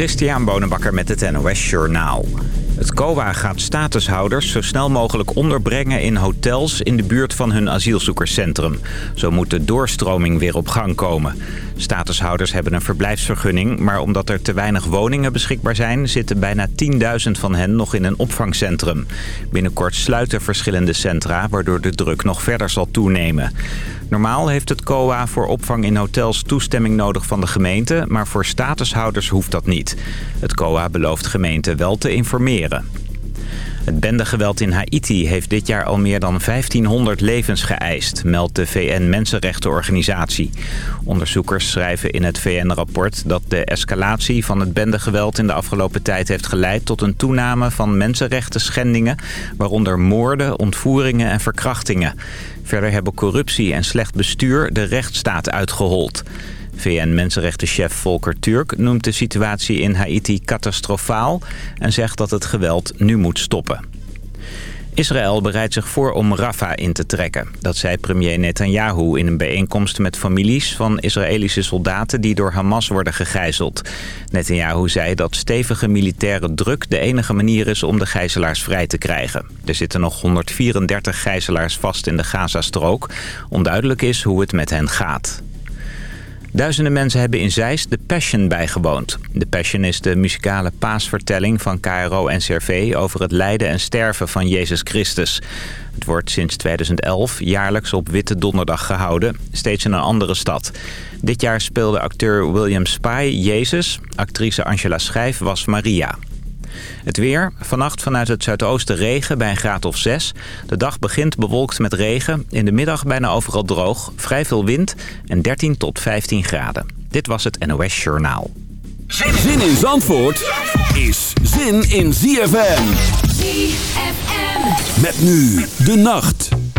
Christian Bonenbakker met het NOS Journaal. Het COA gaat statushouders zo snel mogelijk onderbrengen in hotels in de buurt van hun asielzoekerscentrum. Zo moet de doorstroming weer op gang komen. Statushouders hebben een verblijfsvergunning, maar omdat er te weinig woningen beschikbaar zijn... zitten bijna 10.000 van hen nog in een opvangcentrum. Binnenkort sluiten verschillende centra, waardoor de druk nog verder zal toenemen. Normaal heeft het COA voor opvang in hotels toestemming nodig van de gemeente... maar voor statushouders hoeft dat niet. Het COA belooft gemeenten wel te informeren. Het bendegeweld in Haiti heeft dit jaar al meer dan 1500 levens geëist, meldt de VN-Mensenrechtenorganisatie. Onderzoekers schrijven in het VN-rapport dat de escalatie van het bendegeweld in de afgelopen tijd heeft geleid tot een toename van mensenrechten schendingen, waaronder moorden, ontvoeringen en verkrachtingen. Verder hebben corruptie en slecht bestuur de rechtsstaat uitgehold. VN-mensenrechtenchef Volker Turk noemt de situatie in Haiti catastrofaal... en zegt dat het geweld nu moet stoppen. Israël bereidt zich voor om Rafah in te trekken. Dat zei premier Netanyahu in een bijeenkomst met families van Israëlische soldaten die door Hamas worden gegijzeld. Netanyahu zei dat stevige militaire druk de enige manier is om de gijzelaars vrij te krijgen. Er zitten nog 134 gijzelaars vast in de Gazastrook. Onduidelijk is hoe het met hen gaat. Duizenden mensen hebben in Zeist de Passion bijgewoond. De Passion is de muzikale paasvertelling van KRO-NCRV... over het lijden en sterven van Jezus Christus. Het wordt sinds 2011 jaarlijks op Witte Donderdag gehouden, steeds in een andere stad. Dit jaar speelde acteur William Spy Jezus, actrice Angela Schijf was Maria. Het weer. Vannacht vanuit het zuidoosten regen bij een graad of 6. De dag begint bewolkt met regen. In de middag bijna overal droog. Vrij veel wind en 13 tot 15 graden. Dit was het NOS Journaal. Zin in Zandvoort is zin in ZFM. ZFM. Met nu de nacht.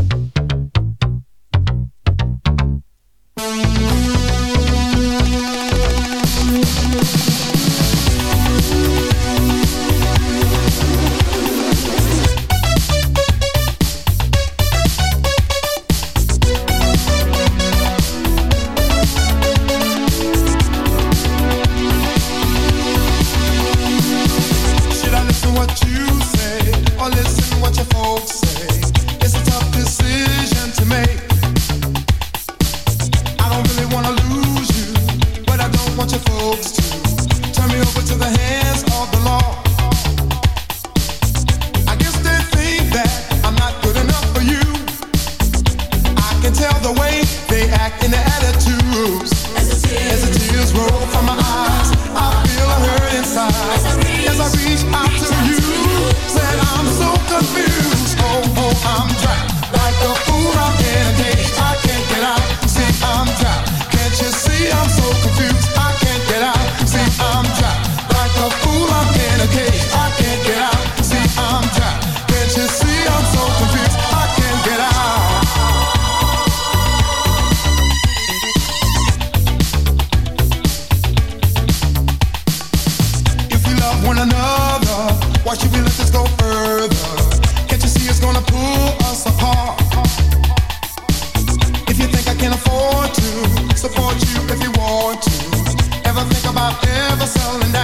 ever selling down.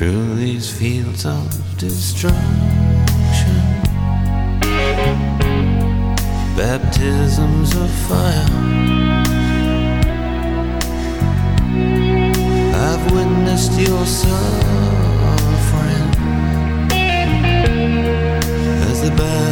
through these fields of destruction. Baptisms of fire. I've witnessed your suffering as the bad.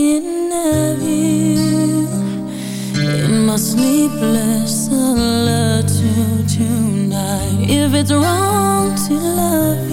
thinking of you. In my sleepless solitude tonight. If it's wrong to love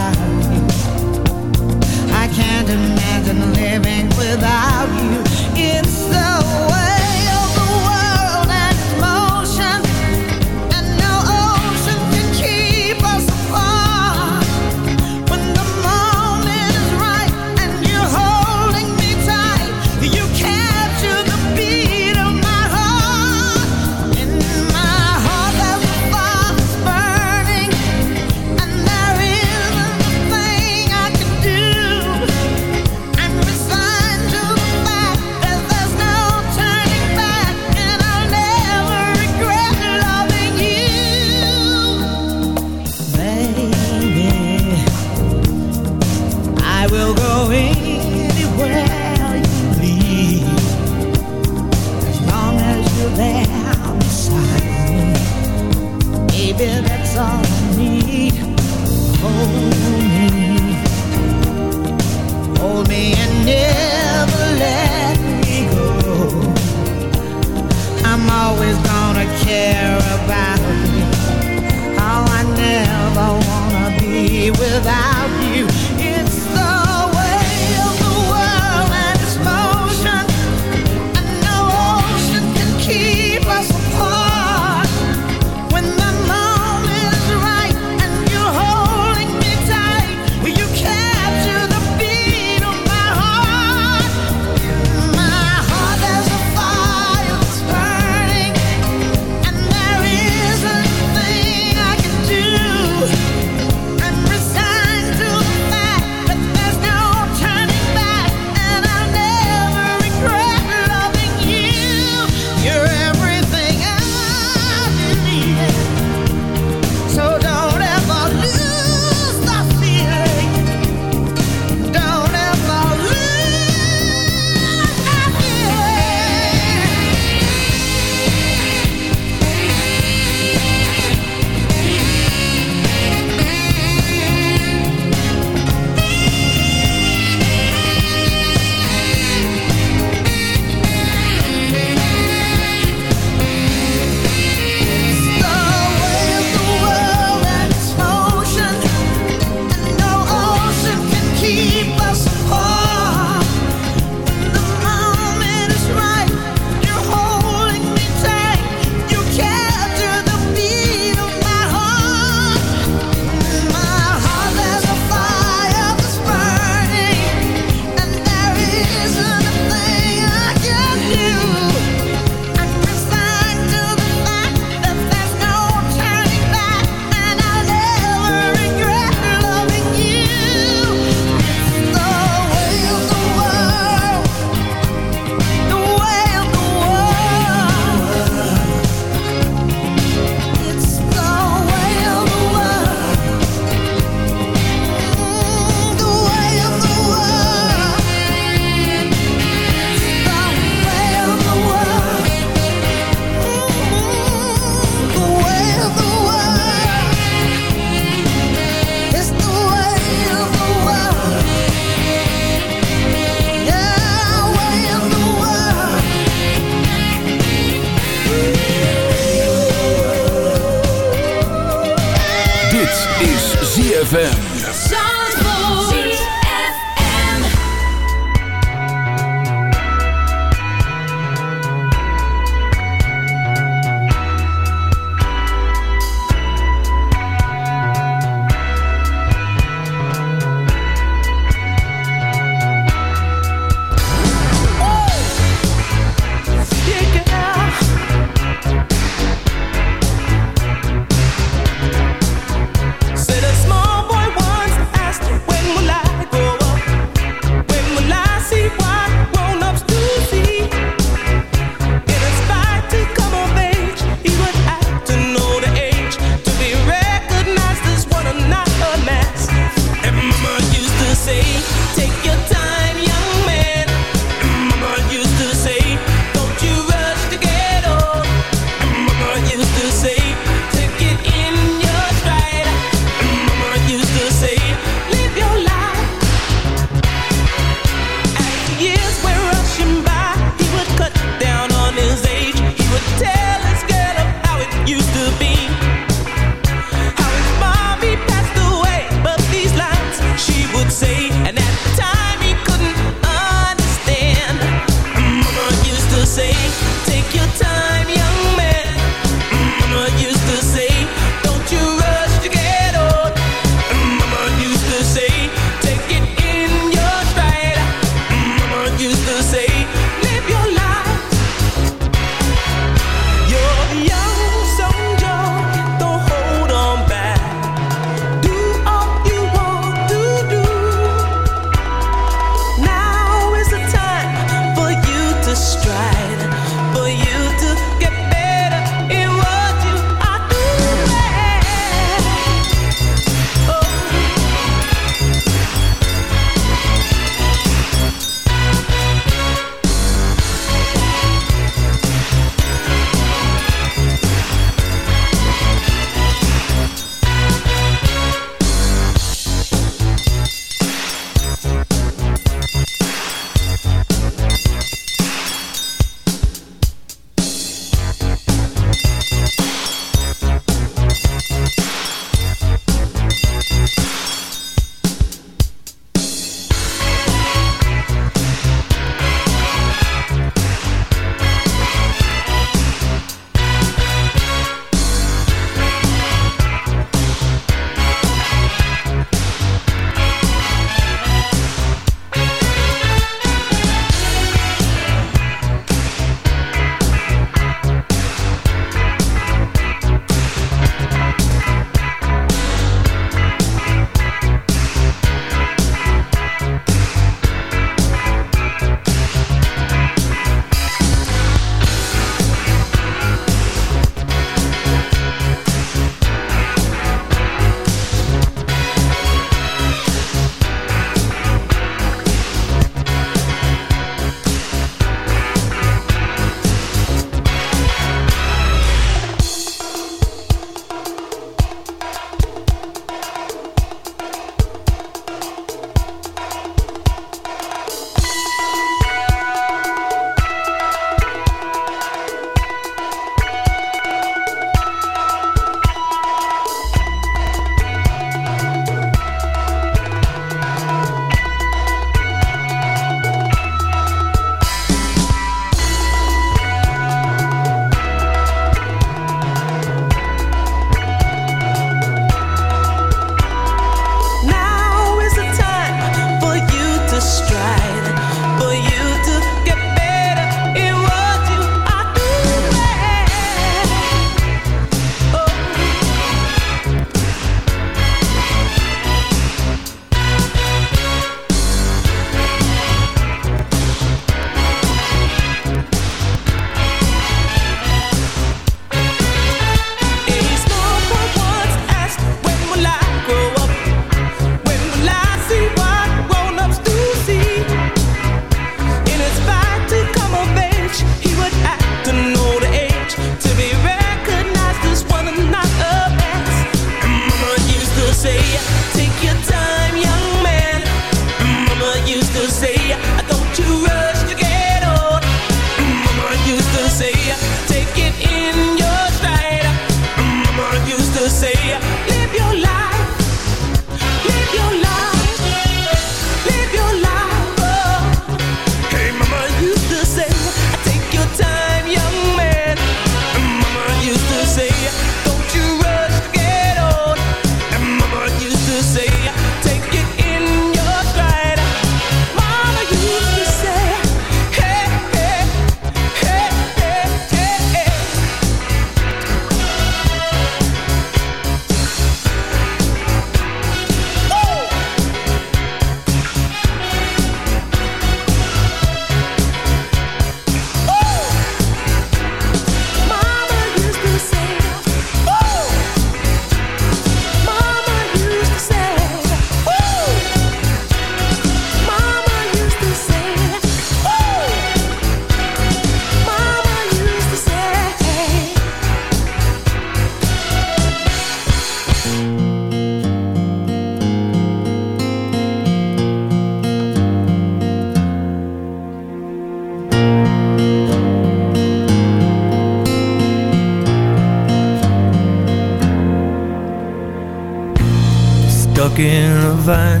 find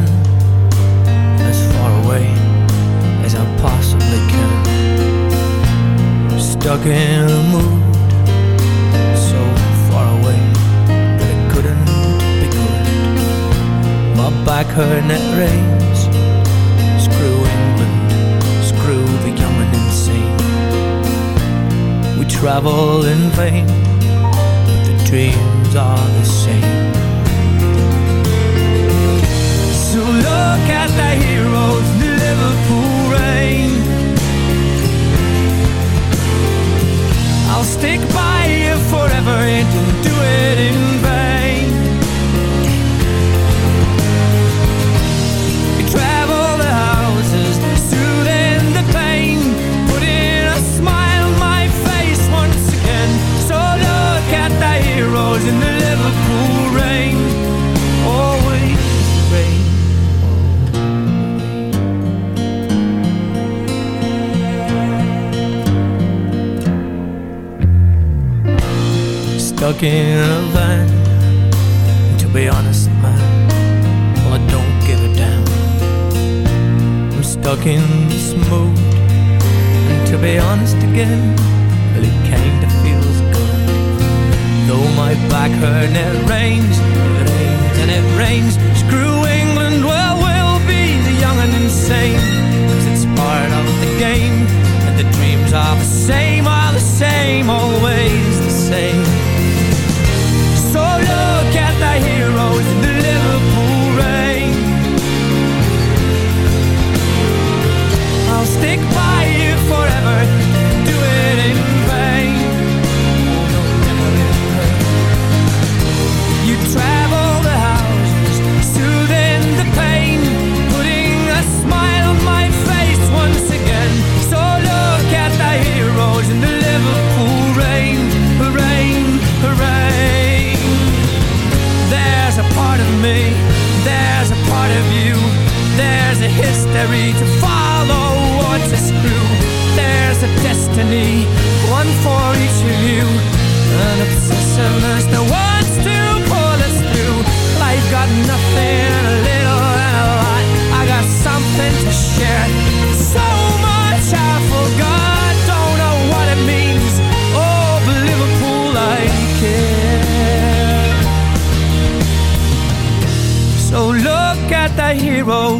honest again, well, it kinda feels good. Though my back hurt and it rains, it rains and it rains. Screw England, well, we'll be the young and insane. Cause it's part of the game. And the dreams are the same, are the same, always the same. So look at the heroes in the Liverpool rain. I'll stick by you forever, history to follow or to screw. There's a destiny, one for each of you, an obsessiveness that wants to pull us through. Life got nothing, a little and a lot. I got something to share, so much I forgot, don't know what it means. Oh, but Liverpool, I care. So look at the hero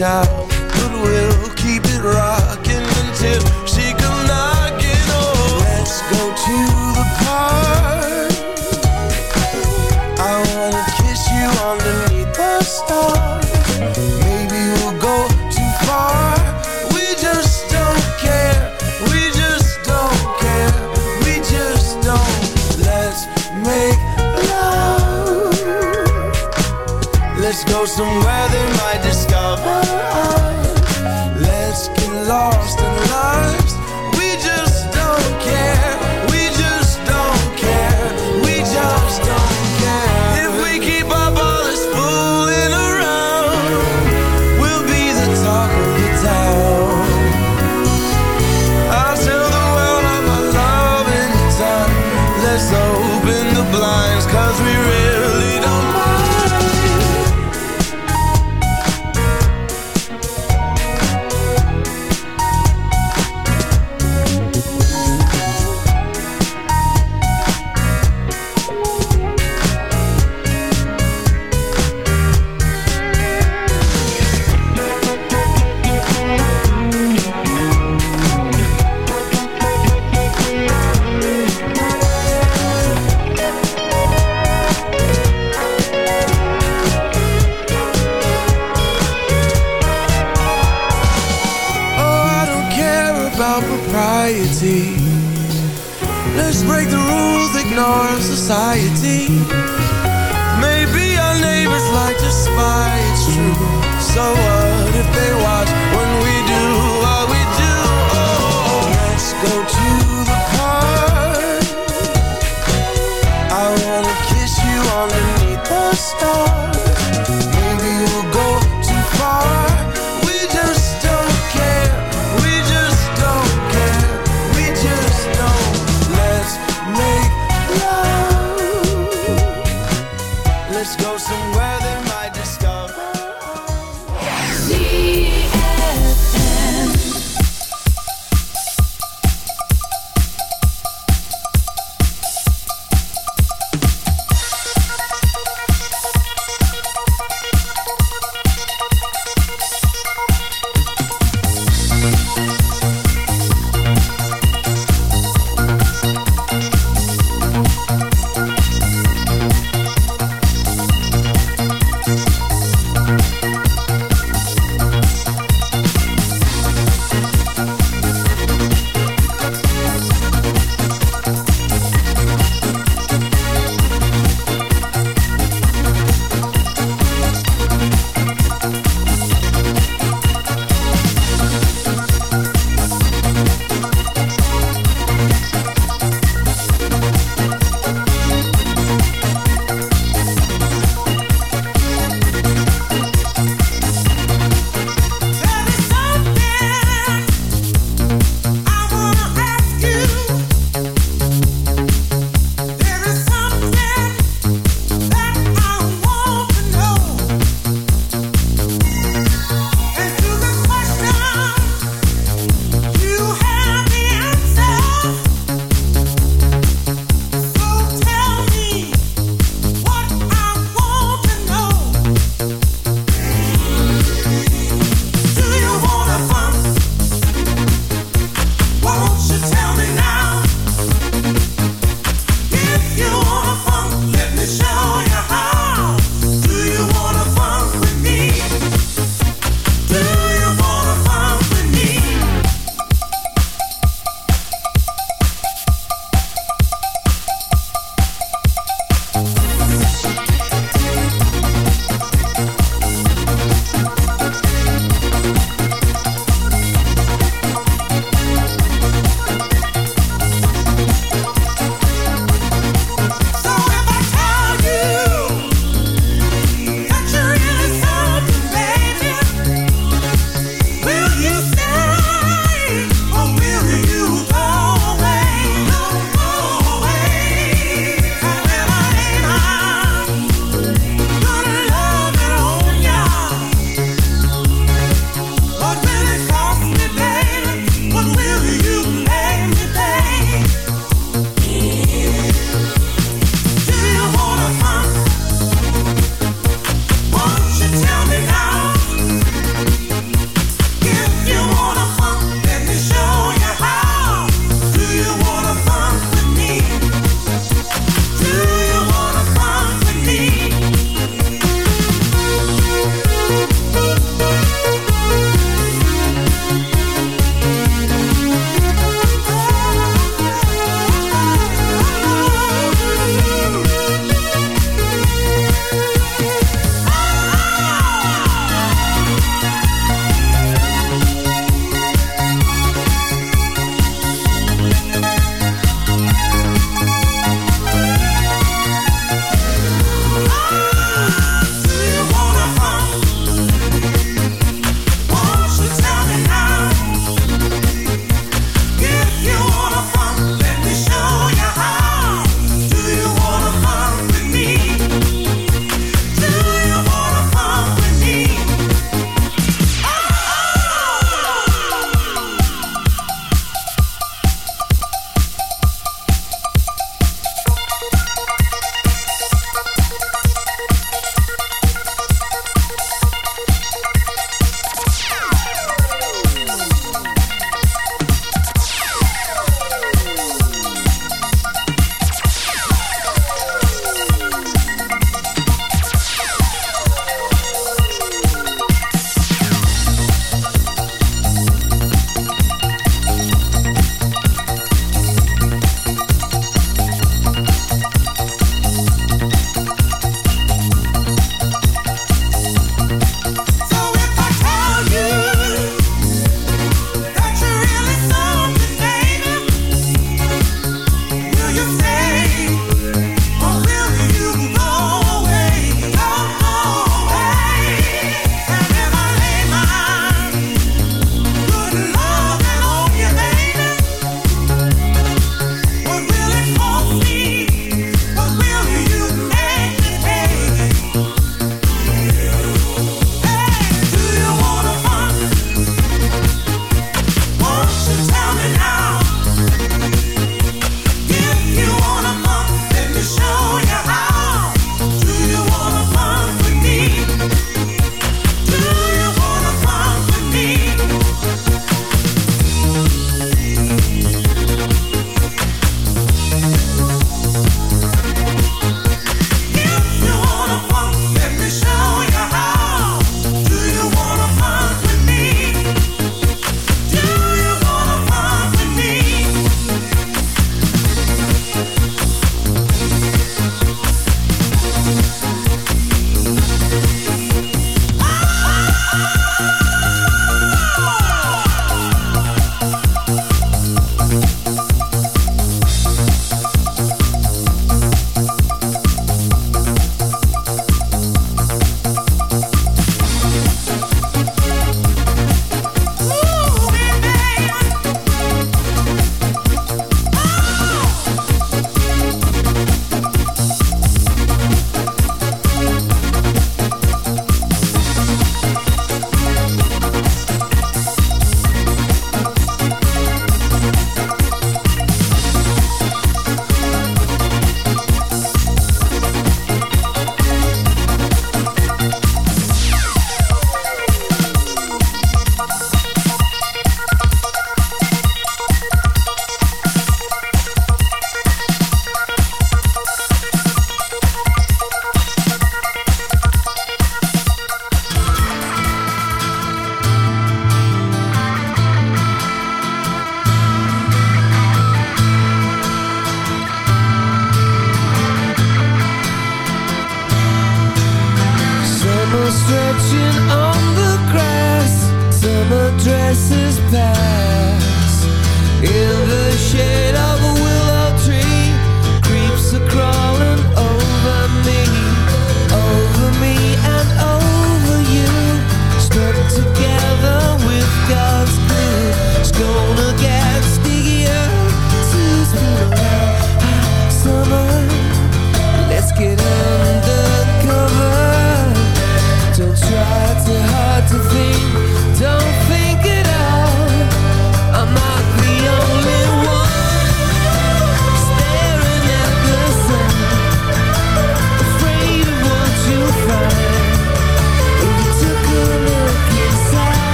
Shout. Cause we